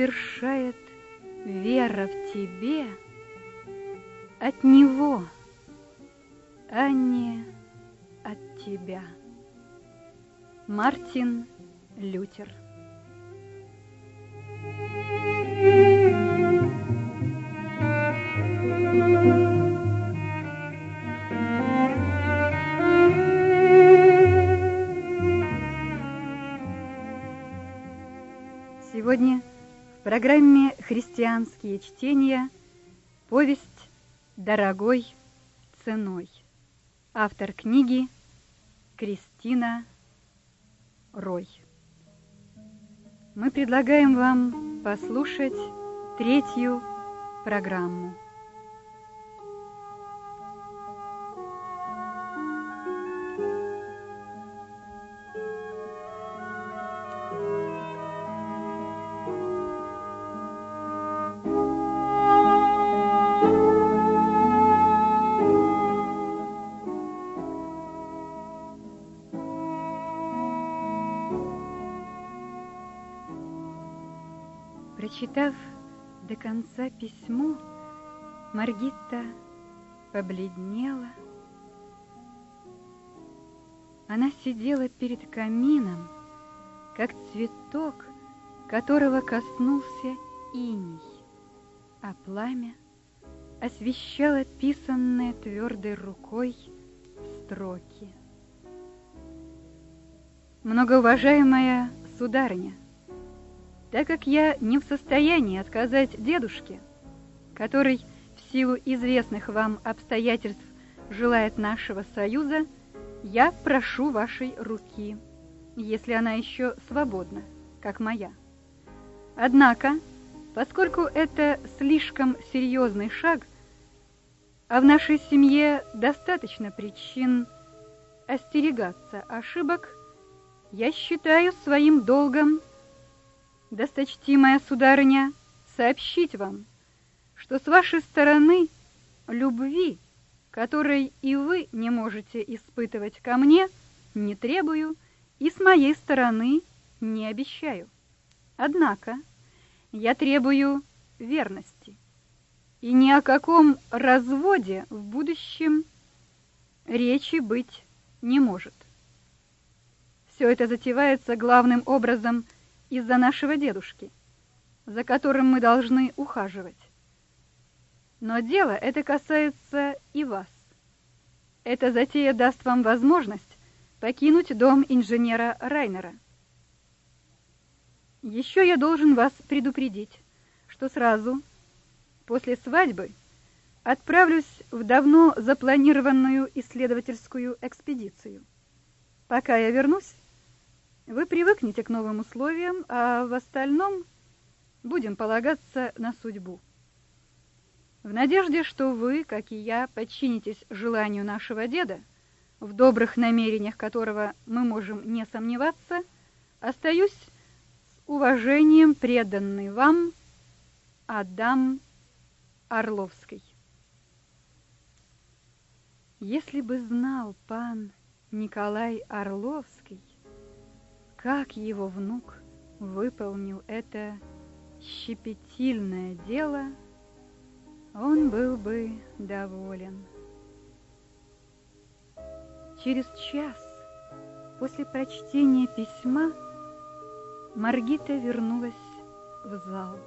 совершает вера в тебе, от него, а не от тебя. Мартин Лютер Сегодня программе «Христианские чтения» повесть «Дорогой ценой». Автор книги Кристина Рой. Мы предлагаем вам послушать третью программу. Прочитав до конца письмо, Маргита побледнела. Она сидела перед камином, как цветок, которого коснулся иней, а пламя освещало писанные твердой рукой строки. Многоуважаемая сударыня, так как я не в состоянии отказать дедушке, который в силу известных вам обстоятельств желает нашего союза, я прошу вашей руки, если она еще свободна, как моя. Однако, поскольку это слишком серьезный шаг, а в нашей семье достаточно причин остерегаться ошибок, я считаю своим долгом досточтимая сударыня, сообщить вам, что с вашей стороны любви, которой и вы не можете испытывать ко мне, не требую и с моей стороны не обещаю. Однако я требую верности, и ни о каком разводе в будущем речи быть не может. Все это затевается главным образом – из-за нашего дедушки, за которым мы должны ухаживать. Но дело это касается и вас. Эта затея даст вам возможность покинуть дом инженера Райнера. Еще я должен вас предупредить, что сразу после свадьбы отправлюсь в давно запланированную исследовательскую экспедицию. Пока я вернусь, вы привыкнете к новым условиям, а в остальном будем полагаться на судьбу. В надежде, что вы, как и я, подчинитесь желанию нашего деда, в добрых намерениях которого мы можем не сомневаться, остаюсь с уважением преданный вам Адам Орловский. Если бы знал пан Николай Орловский, как его внук выполнил это щепетильное дело, он был бы доволен. Через час после прочтения письма Маргита вернулась в зал.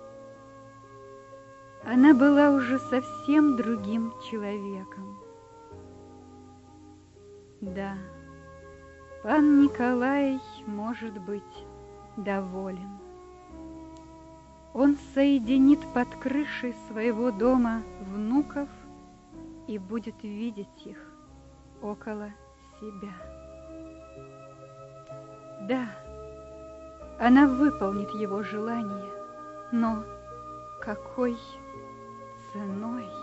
Она была уже совсем другим человеком. Да, Пан Николай может быть доволен. Он соединит под крышей своего дома внуков и будет видеть их около себя. Да, она выполнит его желание, но какой ценой?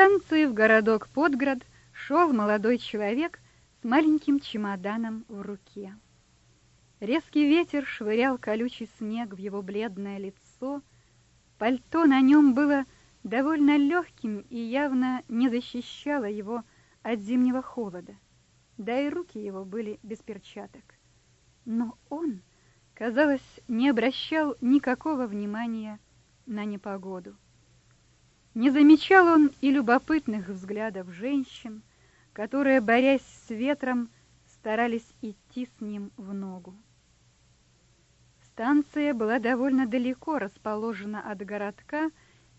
Станции в городок Подград шел молодой человек с маленьким чемоданом в руке. Резкий ветер швырял колючий снег в его бледное лицо. Пальто на нем было довольно легким и явно не защищало его от зимнего холода. Да и руки его были без перчаток. Но он, казалось, не обращал никакого внимания на непогоду. Не замечал он и любопытных взглядов женщин, которые, борясь с ветром, старались идти с ним в ногу. Станция была довольно далеко расположена от городка,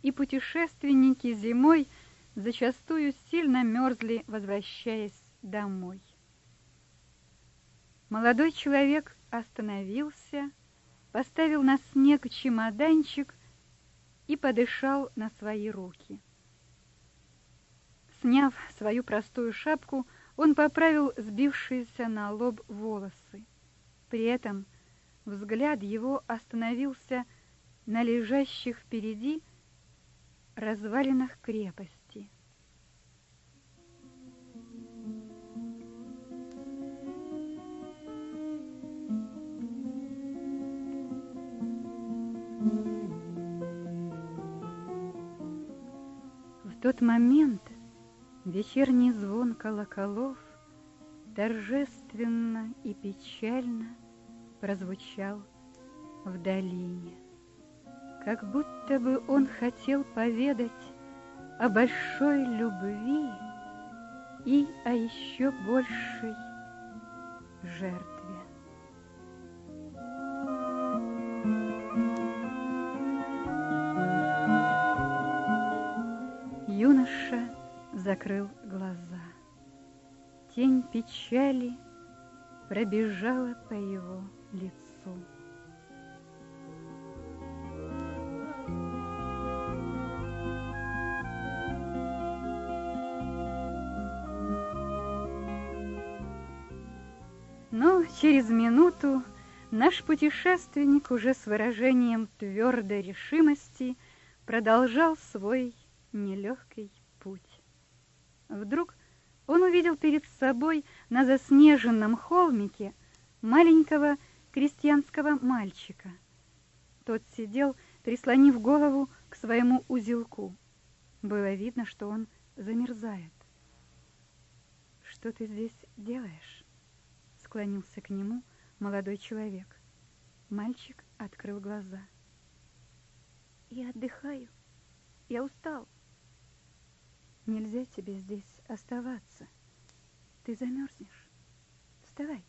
и путешественники зимой зачастую сильно мерзли, возвращаясь домой. Молодой человек остановился, поставил на снег чемоданчик и подышал на свои руки. Сняв свою простую шапку, он поправил сбившиеся на лоб волосы. При этом взгляд его остановился на лежащих впереди развалинах крепости. Тот момент вечерний звон колоколов торжественно и печально прозвучал в долине, как будто бы он хотел поведать о большой любви и о еще большей жертве. Закрыл глаза. Тень печали пробежала по его лицу. Но через минуту наш путешественник уже с выражением твердой решимости продолжал свой нелегкий. Вдруг он увидел перед собой на заснеженном холмике маленького крестьянского мальчика. Тот сидел, прислонив голову к своему узелку. Было видно, что он замерзает. «Что ты здесь делаешь?» — склонился к нему молодой человек. Мальчик открыл глаза. «Я отдыхаю. Я устал». «Нельзя тебе здесь оставаться. Ты замерзнешь. Вставай,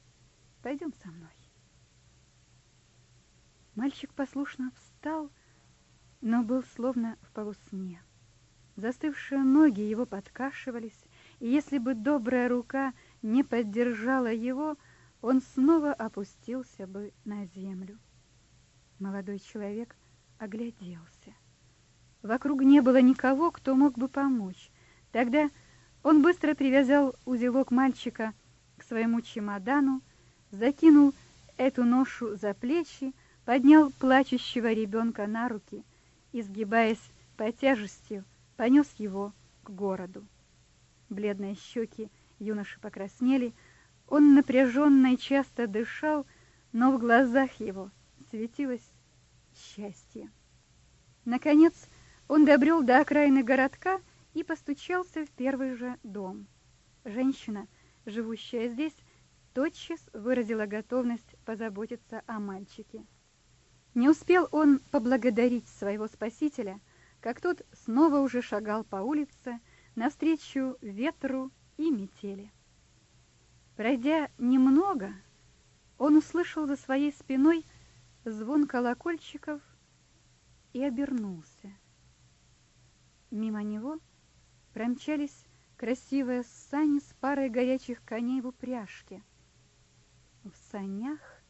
пойдем со мной». Мальчик послушно встал, но был словно в полусне. Застывшие ноги его подкашивались, и если бы добрая рука не поддержала его, он снова опустился бы на землю. Молодой человек огляделся. Вокруг не было никого, кто мог бы помочь. Тогда он быстро привязал узелок мальчика к своему чемодану, закинул эту ношу за плечи, поднял плачущего ребенка на руки и, сгибаясь по тяжести, понес его к городу. Бледные щеки юноши покраснели, он напряженно и часто дышал, но в глазах его светилось счастье. Наконец он добрел до окраины городка и постучался в первый же дом. Женщина, живущая здесь, тотчас выразила готовность позаботиться о мальчике. Не успел он поблагодарить своего спасителя, как тот снова уже шагал по улице навстречу ветру и метели. Пройдя немного, он услышал за своей спиной звон колокольчиков и обернулся. Мимо него промчались красивые сани с парой горячих коней в упряжке. В санях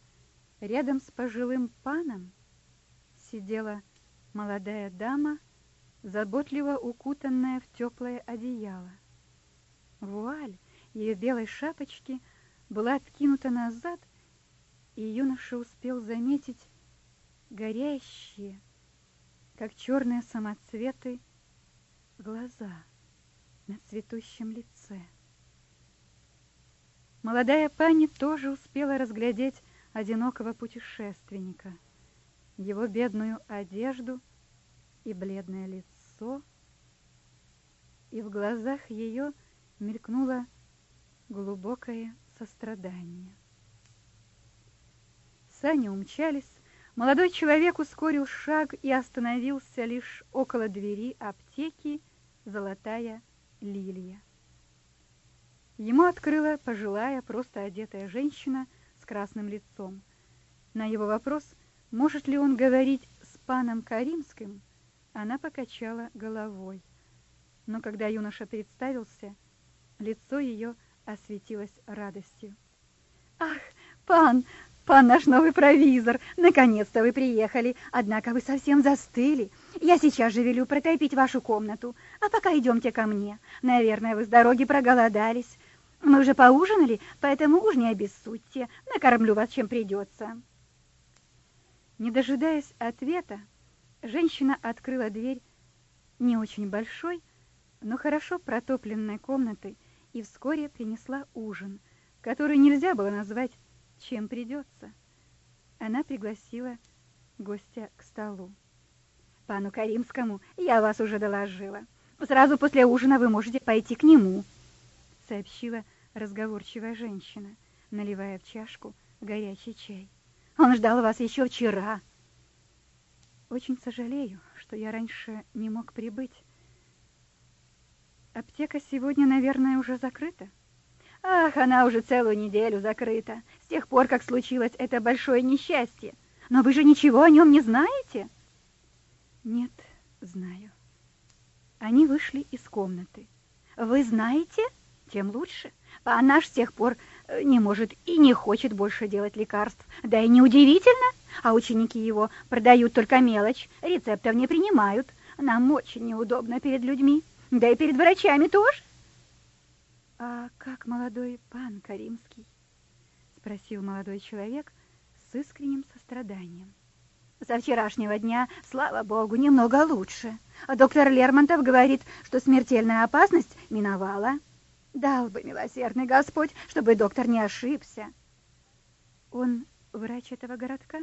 Рядом с пожилым паном сидела молодая дама, заботливо укутанная в теплое одеяло. Вуаль ее белой шапочки была откинута назад, и юноша успел заметить горящие, как черные самоцветы, глаза. На цветущем лице. Молодая пани тоже успела разглядеть одинокого путешественника, его бедную одежду и бледное лицо, и в глазах ее мелькнуло глубокое сострадание. Сани умчались, молодой человек ускорил шаг и остановился лишь около двери аптеки «Золотая лилия». Ему открыла пожилая, просто одетая женщина с красным лицом. На его вопрос, может ли он говорить с паном Каримским, она покачала головой. Но когда юноша представился, лицо ее осветилось радостью. «Ах, пан, пан наш новый провизор, наконец-то вы приехали, однако вы совсем застыли. Я сейчас же велю протопить вашу комнату, а пока идемте ко мне. Наверное, вы с дороги проголодались. Мы уже поужинали, поэтому уж не обессудьте, накормлю вас, чем придется». Не дожидаясь ответа, женщина открыла дверь не очень большой, но хорошо протопленной комнаты и вскоре принесла ужин, который нельзя было назвать чем придется. Она пригласила гостя к столу. «Пану Каримскому я вас уже доложила. Сразу после ужина вы можете пойти к нему», — сообщила разговорчивая женщина, наливая в чашку горячий чай. «Он ждал вас еще вчера». «Очень сожалею, что я раньше не мог прибыть. Аптека сегодня, наверное, уже закрыта?» «Ах, она уже целую неделю закрыта, с тех пор, как случилось это большое несчастье. Но вы же ничего о нем не знаете?» «Нет, знаю». Они вышли из комнаты. «Вы знаете? Тем лучше. А наш с тех пор э, не может и не хочет больше делать лекарств. Да и неудивительно, а ученики его продают только мелочь, рецептов не принимают. Нам очень неудобно перед людьми, да и перед врачами тоже. А как молодой пан Каримский? Спросил молодой человек с искренним состраданием. Со вчерашнего дня, слава богу, немного лучше. Доктор Лермонтов говорит, что смертельная опасность миновала. Дал бы милосердный Господь, чтобы доктор не ошибся. Он врач этого городка?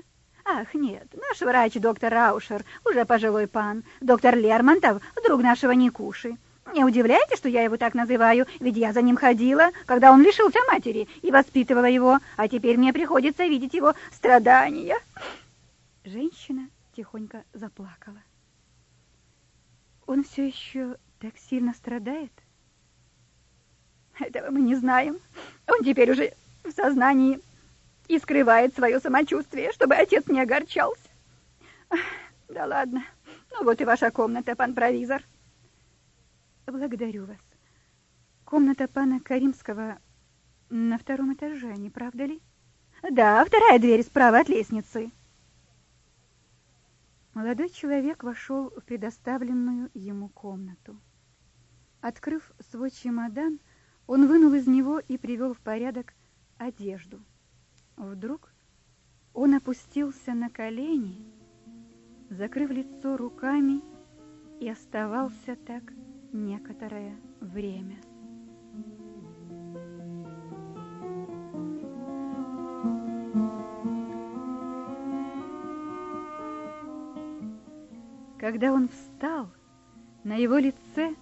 Ах, нет, наш врач, доктор Раушер, уже пожилой пан. Доктор Лермонтов, друг нашего Никуши. Не удивляйте, что я его так называю, ведь я за ним ходила, когда он лишился матери и воспитывала его, а теперь мне приходится видеть его страдания. Женщина тихонько заплакала. Он все еще так сильно страдает? — этого мы не знаем. Он теперь уже в сознании и скрывает свое самочувствие, чтобы отец не огорчался. Да ладно. Ну вот и ваша комната, пан провизор. Благодарю вас. Комната пана Каримского на втором этаже, не правда ли? Да, вторая дверь справа от лестницы. Молодой человек вошел в предоставленную ему комнату. Открыв свой чемодан, он вынул из него и привел в порядок одежду. Вдруг он опустился на колени, закрыв лицо руками, и оставался так некоторое время. Когда он встал, на его лице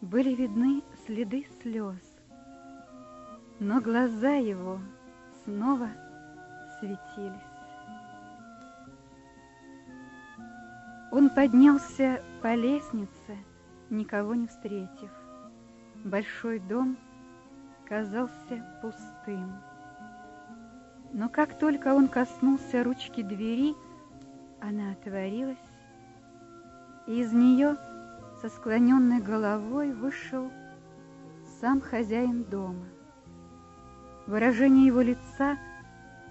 были видны следы слез но глаза его снова светились. Он поднялся по лестнице, никого не встретив. Большой дом казался пустым. Но как только он коснулся ручки двери, она отворилась, и из нее со склоненной головой вышел сам хозяин дома. Выражение его лица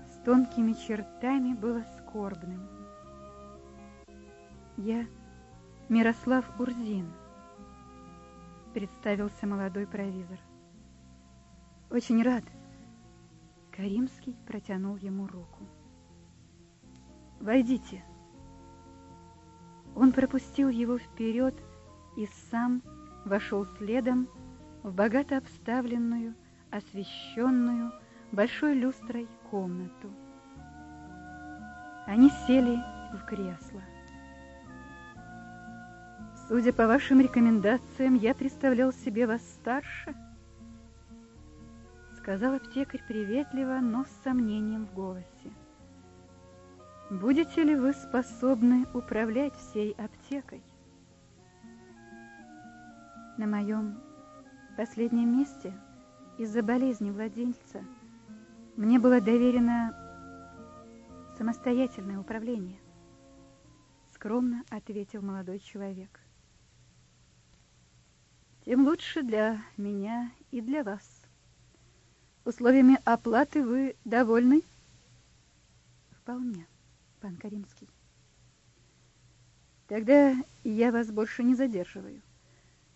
с тонкими чертами было скорбным. «Я Мирослав Урзин», — представился молодой провизор. «Очень рад». Каримский протянул ему руку. «Войдите». Он пропустил его вперед и сам вошел следом, в богато обставленную, освещенную большой люстрой комнату. Они сели в кресло. Судя по вашим рекомендациям, я представлял себе вас старше, сказал аптекарь приветливо, но с сомнением в голосе. Будете ли вы способны управлять всей аптекой? На моем последнем месте из-за болезни владельца мне было доверено самостоятельное управление, скромно ответил молодой человек. Тем лучше для меня и для вас. Условиями оплаты вы довольны? Вполне пан Каримский. Тогда я вас больше не задерживаю.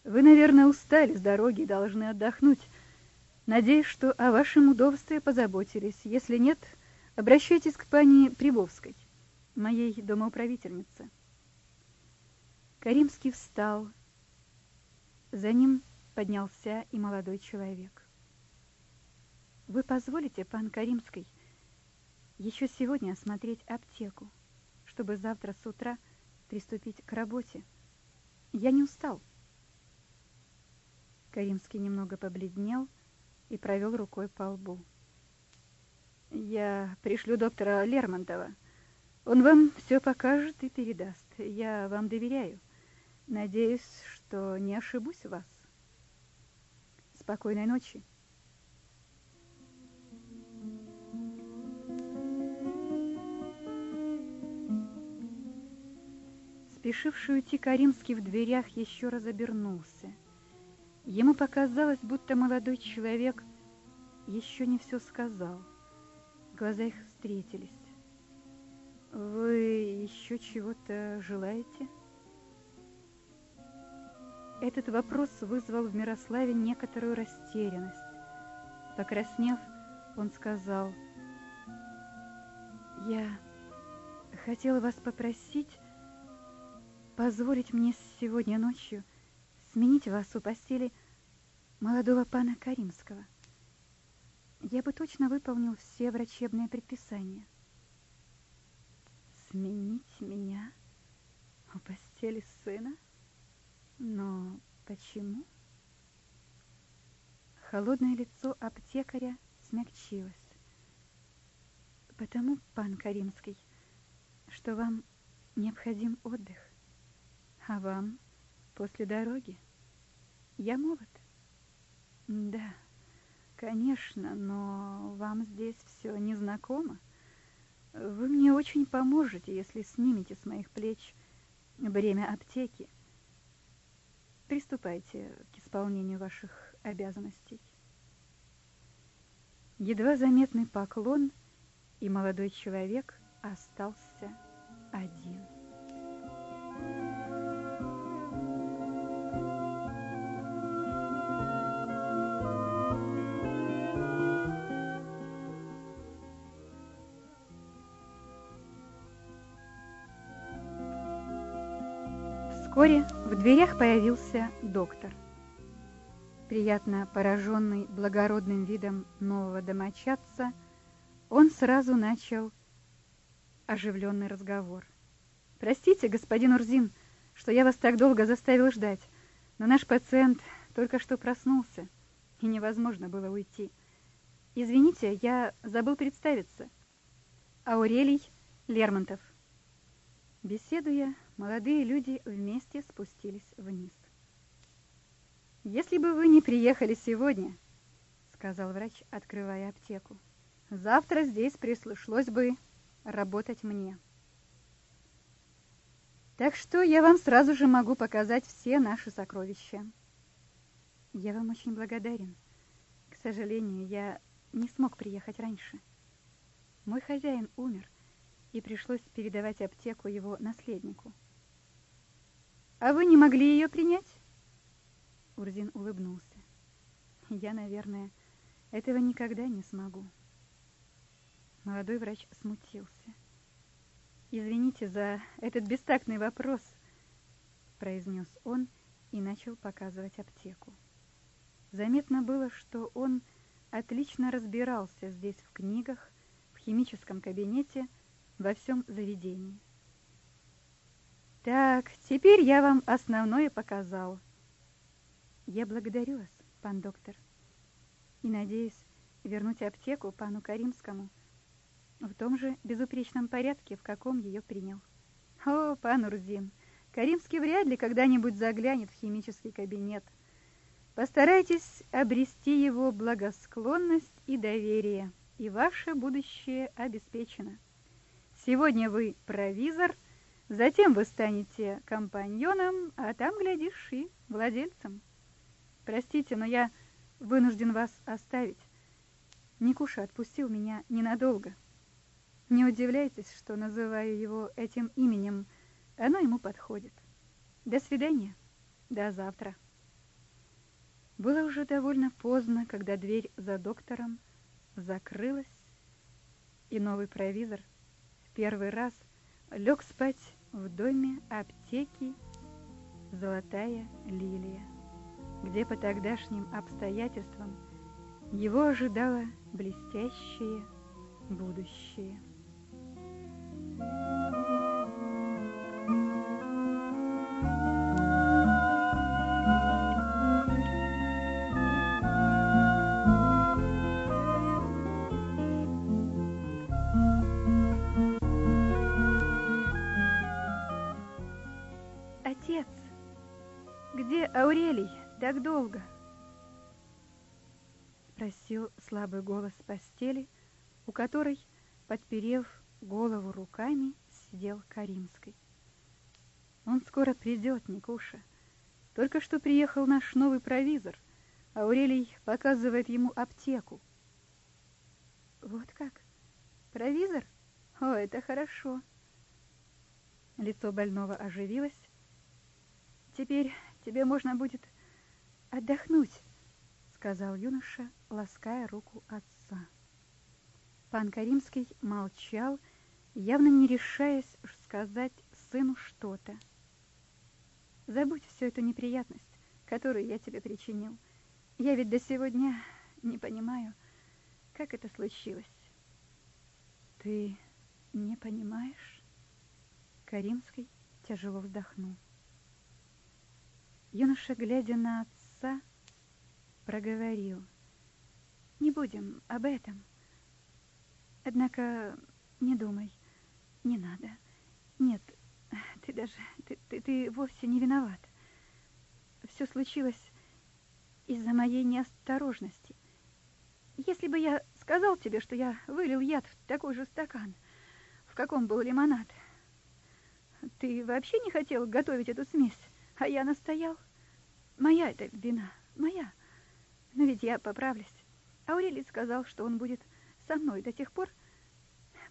Вы, наверное, устали с дороги и должны отдохнуть. Надеюсь, что о вашем удовстве позаботились. Если нет, обращайтесь к пани Прибовской, моей домоуправительнице. Каримский встал. За ним поднялся и молодой человек. Вы позволите, пан Каримский, еще сегодня осмотреть аптеку, чтобы завтра с утра приступить к работе. Я не устал. Каримский немного побледнел и провел рукой по лбу. Я пришлю доктора Лермонтова. Он вам все покажет и передаст. Я вам доверяю. Надеюсь, что не ошибусь в вас. Спокойной ночи. Спешивший уйти Каримский в дверях еще раз обернулся. Ему показалось, будто молодой человек еще не все сказал. Глаза их встретились. «Вы еще чего-то желаете?» Этот вопрос вызвал в Мирославе некоторую растерянность. Покраснев, он сказал, «Я хотела вас попросить позволить мне сегодня ночью сменить вас у постели молодого пана Каримского. Я бы точно выполнил все врачебные предписания. Сменить меня у постели сына? Но почему? Холодное лицо аптекаря смягчилось. Потому, пан Каримский, что вам необходим отдых. А вам после дороги? Я молод. Да, конечно, но вам здесь все незнакомо. Вы мне очень поможете, если снимете с моих плеч бремя аптеки. Приступайте к исполнению ваших обязанностей. Едва заметный поклон, и молодой человек остался один. Вскоре в дверях появился доктор. Приятно пораженный благородным видом нового домочадца, он сразу начал оживленный разговор. «Простите, господин Урзин, что я вас так долго заставил ждать, но наш пациент только что проснулся, и невозможно было уйти. Извините, я забыл представиться. Аурелий Лермонтов». Беседуя, молодые люди вместе спустились вниз. «Если бы вы не приехали сегодня, — сказал врач, открывая аптеку, — завтра здесь пришлось бы работать мне. Так что я вам сразу же могу показать все наши сокровища. Я вам очень благодарен. К сожалению, я не смог приехать раньше. Мой хозяин умер, и пришлось передавать аптеку его наследнику. А вы не могли ее принять? Урзин улыбнулся. Я, наверное, этого никогда не смогу. Молодой врач смутился. Извините за этот бестактный вопрос, произнес он и начал показывать аптеку. Заметно было, что он отлично разбирался здесь в книгах, в химическом кабинете, во всем заведении. Так, теперь я вам основное показал. Я благодарю вас, пан доктор, и надеюсь вернуть аптеку пану Каримскому в том же безупречном порядке, в каком ее принял. О, пан Урзин, Каримский вряд ли когда-нибудь заглянет в химический кабинет. Постарайтесь обрести его благосклонность и доверие, и ваше будущее обеспечено. Сегодня вы провизор, затем вы станете компаньоном, а там, глядишь, и владельцем. Простите, но я вынужден вас оставить. Никуша отпустил меня ненадолго. Не удивляйтесь, что называю его этим именем. Оно ему подходит. До свидания. До завтра. Было уже довольно поздно, когда дверь за доктором закрылась, и новый провизор в первый раз лег спать в доме аптеки «Золотая лилия», где по тогдашним обстоятельствам его ожидало блестящее будущее. Отец, где Аурелий так долго? Спросил слабый голос с постели, у которой, подперев голову руками сидел Каримской. Он скоро придет, Никуша. Только что приехал наш новый провизор. Аурелий показывает ему аптеку. Вот как? Провизор? О, это хорошо. Лицо больного оживилось. Теперь тебе можно будет отдохнуть, сказал юноша, лаская руку отца. Пан Каримский молчал, явно не решаясь сказать сыну что-то. Забудь всю эту неприятность, которую я тебе причинил. Я ведь до сегодня не понимаю, как это случилось. Ты не понимаешь? Каримский тяжело вздохнул. Юноша, глядя на отца, проговорил. Не будем об этом. Однако не думай, не надо. Нет, ты даже, ты, ты, ты вовсе не виноват. Все случилось из-за моей неосторожности. Если бы я сказал тебе, что я вылил яд в такой же стакан, в каком был лимонад, ты вообще не хотел готовить эту смесь, а я настоял. Моя это вина, моя. Но ведь я поправлюсь. Аурелий сказал, что он будет со мной до тех пор,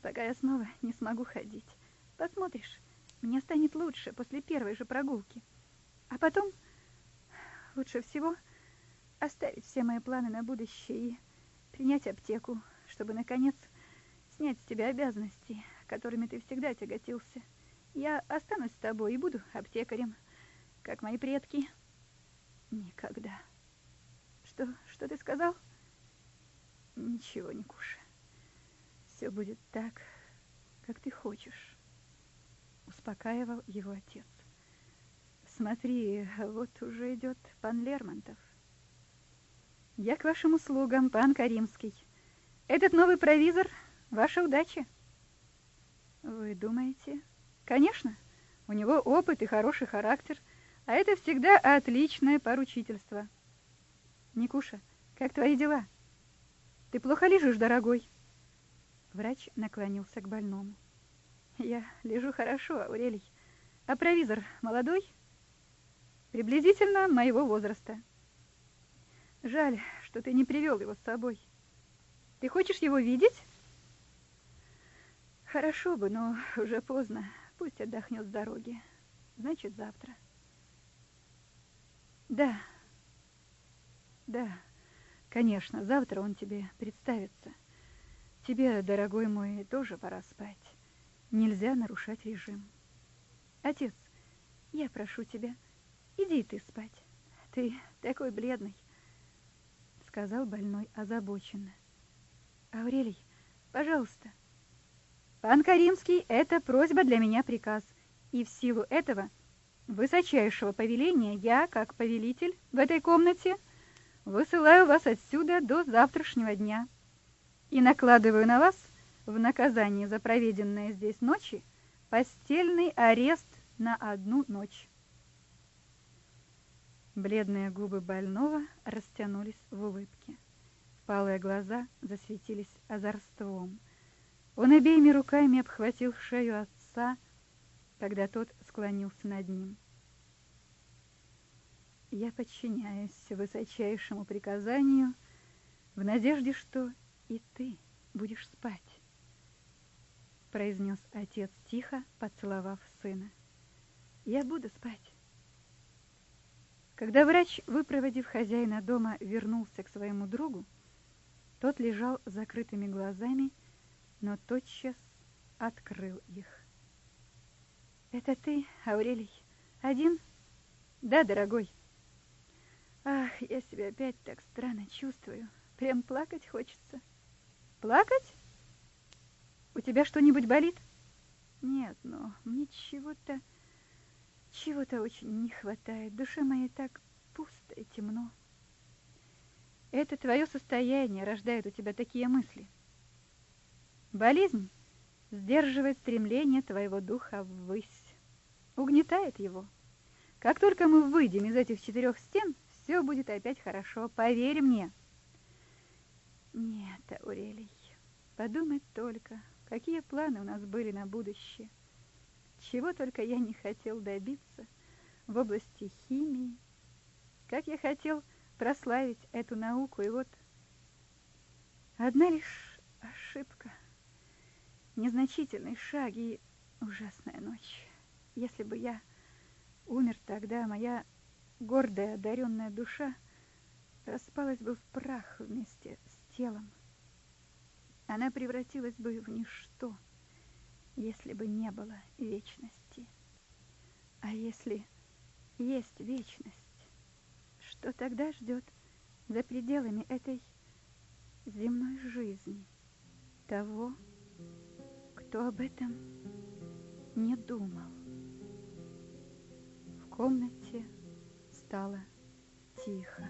пока я снова не смогу ходить. Посмотришь, мне станет лучше после первой же прогулки. А потом лучше всего оставить все мои планы на будущее и принять аптеку, чтобы, наконец, снять с тебя обязанности, которыми ты всегда тяготился. Я останусь с тобой и буду аптекарем, как мои предки. Никогда. Что, что ты сказал? Ничего, не кушай. Все будет так, как ты хочешь, успокаивал его отец. Смотри, вот уже идет пан Лермонтов. Я к вашим услугам, пан Каримский. Этот новый провизор — ваша удача. Вы думаете? Конечно, у него опыт и хороший характер, а это всегда отличное поручительство. Никуша, как твои дела? Ты плохо лежишь, дорогой? Врач наклонился к больному. Я лежу хорошо, Аурелий. А провизор молодой? Приблизительно моего возраста. Жаль, что ты не привел его с собой. Ты хочешь его видеть? Хорошо бы, но уже поздно. Пусть отдохнет с дороги. Значит, завтра. Да. Да. Конечно, завтра он тебе представится. Тебе, дорогой мой, тоже пора спать. Нельзя нарушать режим. Отец, я прошу тебя, иди ты спать. Ты такой бледный. сказал больной озабоченно. Аурелий, пожалуйста. Пан Каримский, это просьба для меня приказ. И в силу этого высочайшего повеления я, как повелитель в этой комнате, высылаю вас отсюда до завтрашнего дня и накладываю на вас в наказание за проведенные здесь ночи постельный арест на одну ночь. Бледные губы больного растянулись в улыбке. Палые глаза засветились озорством. Он обеими руками обхватил шею отца, когда тот склонился над ним. Я подчиняюсь высочайшему приказанию в надежде, что и ты будешь спать, произнес отец тихо, поцеловав сына. Я буду спать. Когда врач, выпроводив хозяина дома, вернулся к своему другу, тот лежал с закрытыми глазами, но тотчас открыл их. «Это ты, Аурелий? Один?» «Да, дорогой». «Ах, я себя опять так странно чувствую. Прям плакать хочется». «Плакать? У тебя что-нибудь болит?» «Нет, но мне чего-то, чего-то очень не хватает. Душа моя так пусто и темно». Это твое состояние рождает у тебя такие мысли. Болезнь сдерживает стремление твоего духа ввысь, угнетает его. Как только мы выйдем из этих четырех стен, все будет опять хорошо, поверь мне. Нет, Аурелий, подумать только, какие планы у нас были на будущее. Чего только я не хотел добиться в области химии, как я хотел прославить эту науку, и вот одна лишь ошибка, незначительный шаг и ужасная ночь. Если бы я умер тогда, моя гордая, одаренная душа распалась бы в прах вместе с телом. Она превратилась бы в ничто, если бы не было вечности. А если есть вечность, что тогда ждет за пределами этой земной жизни того, кто об этом не думал. Комнате стало тихо.